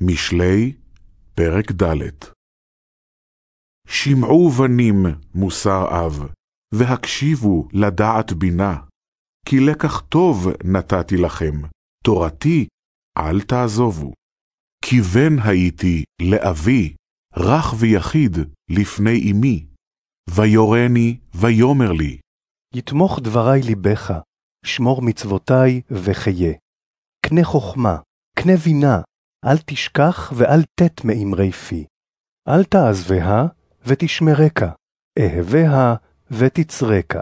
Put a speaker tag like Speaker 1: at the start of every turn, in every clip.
Speaker 1: משלי, פרק ד' שמעו בנים מוסר אב, והקשיבו לדעת בינה, כי לקח טוב נתתי לכם, תורתי אל תעזובו. כי בן הייתי לאבי, רך ויחיד לפני אמי, ויורני ויאמר לי,
Speaker 2: יתמוך דברי ליבך, שמור מצוותי וחיה. קנה חכמה, קנה בינה, אל תשכח ואל תת מאמרי פי. אל תעזביה ותשמרקה, אהביה ותצרקה.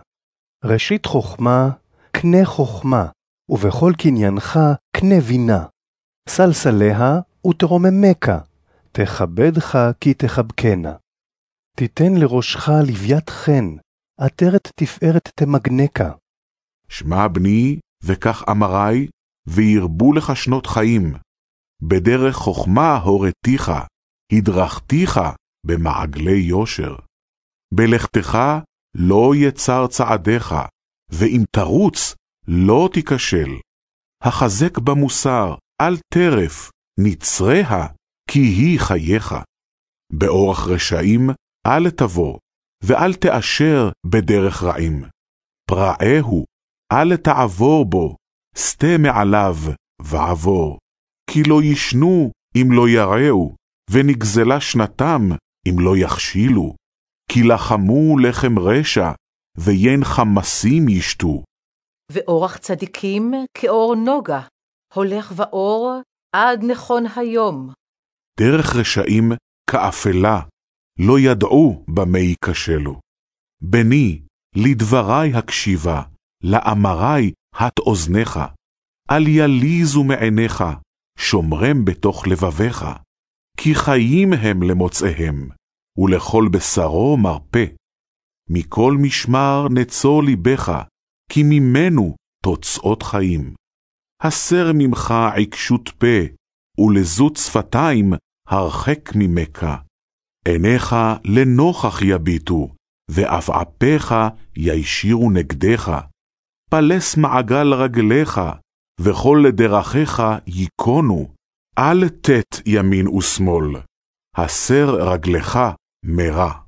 Speaker 2: ראשית חכמה, קנה חכמה, ובכל קניינך קנה בינה. סלסליה ותרוממך, תכבדך כי תחבקנה. תיתן לראשך לוויית חן, עטרת תפארת תמגנקה.
Speaker 1: שמע בני, וכך אמרי, וירבו לך שנות חיים. בדרך חכמה הורתיך, הדרכתיך במעגלי יושר. בלכתך לא יצר צעדיך, ואם תרוץ, לא תיכשל. החזק במוסר, אל טרף, נצריה, כי היא חייך. באורח רשעים, אל תבוא, ואל תאשר בדרך רעים. פרעהו, אל תעבור בו, סטה מעליו, ועבור. כי לא ישנו אם לא יראו, ונגזלה שנתם אם לא יכשילו. כי לחמו לחם רשע, ויין חמסים ישתו.
Speaker 3: ואורח צדיקים כאור נוגה, הולך באור עד נכון היום.
Speaker 1: דרך רשעים כאפלה, לא ידעו במה ייכשלו. בני, לדברי הקשיבה, לאמרי הט אוזניך, אל יליזו מעיניך, שומרם בתוך לבביך, כי חיים הם למוצאיהם, ולכל בשרו מרפא. מכל משמר נצור ליבך, כי ממנו תוצאות חיים. הסר ממך עקשות פה, ולזות שפתיים הרחק ממך. עיניך לנוכח יביטו, ועפעפיך ישירו נגדך. פלס מעגל רגליך, וכל דרכיך ייכונו, אל תת ימין ושמאל, הסר רגלך מרע.